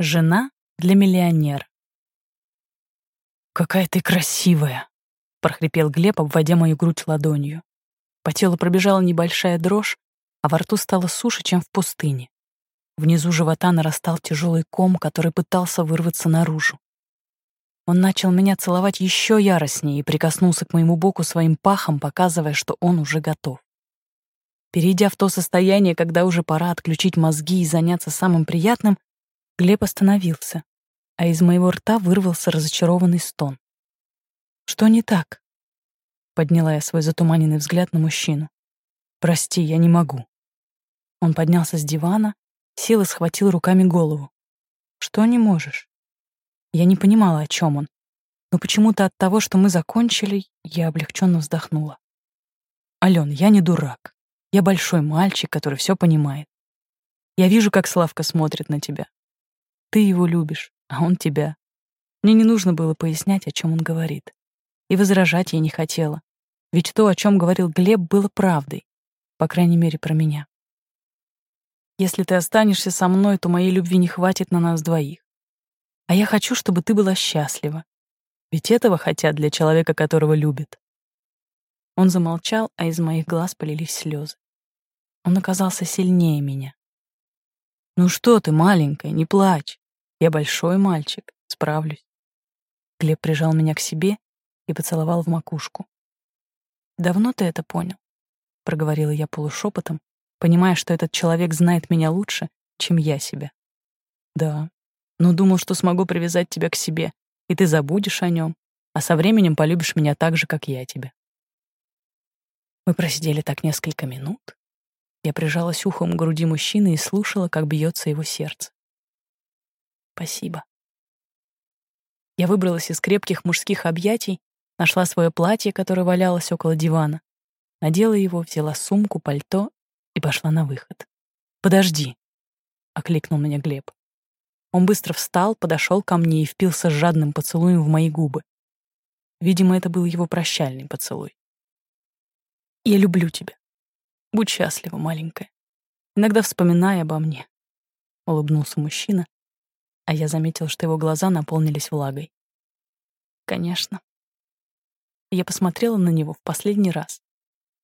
Жена для миллионера. «Какая ты красивая!» — прохрипел Глеб, обводя мою грудь ладонью. По телу пробежала небольшая дрожь, а во рту стало суше, чем в пустыне. Внизу живота нарастал тяжелый ком, который пытался вырваться наружу. Он начал меня целовать еще яростнее и прикоснулся к моему боку своим пахом, показывая, что он уже готов. Перейдя в то состояние, когда уже пора отключить мозги и заняться самым приятным, Глеб остановился, а из моего рта вырвался разочарованный стон. «Что не так?» Подняла я свой затуманенный взгляд на мужчину. «Прости, я не могу». Он поднялся с дивана, сел и схватил руками голову. «Что не можешь?» Я не понимала, о чем он, но почему-то от того, что мы закончили, я облегченно вздохнула. «Ален, я не дурак. Я большой мальчик, который все понимает. Я вижу, как Славка смотрит на тебя. Ты его любишь, а он тебя. Мне не нужно было пояснять, о чем он говорит. И возражать я не хотела. Ведь то, о чем говорил Глеб, было правдой. По крайней мере, про меня. Если ты останешься со мной, то моей любви не хватит на нас двоих. А я хочу, чтобы ты была счастлива. Ведь этого хотят для человека, которого любят. Он замолчал, а из моих глаз полились слезы. Он оказался сильнее меня. «Ну что ты, маленькая, не плачь. Я большой мальчик, справлюсь. Глеб прижал меня к себе и поцеловал в макушку. «Давно ты это понял?» — проговорила я полушепотом, понимая, что этот человек знает меня лучше, чем я себя. «Да, но думал, что смогу привязать тебя к себе, и ты забудешь о нем, а со временем полюбишь меня так же, как я тебя». Мы просидели так несколько минут. Я прижалась ухом к груди мужчины и слушала, как бьется его сердце. Спасибо. Я выбралась из крепких мужских объятий, нашла свое платье, которое валялось около дивана, надела его, взяла сумку, пальто и пошла на выход. «Подожди», — окликнул меня Глеб. Он быстро встал, подошел ко мне и впился с жадным поцелуем в мои губы. Видимо, это был его прощальный поцелуй. «Я люблю тебя. Будь счастлива, маленькая. Иногда вспоминай обо мне», — улыбнулся мужчина, а я заметил, что его глаза наполнились влагой. Конечно. Я посмотрела на него в последний раз.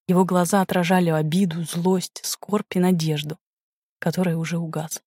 Его глаза отражали обиду, злость, скорбь и надежду, которая уже угасла.